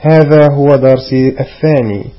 هذا هو درسي الثاني.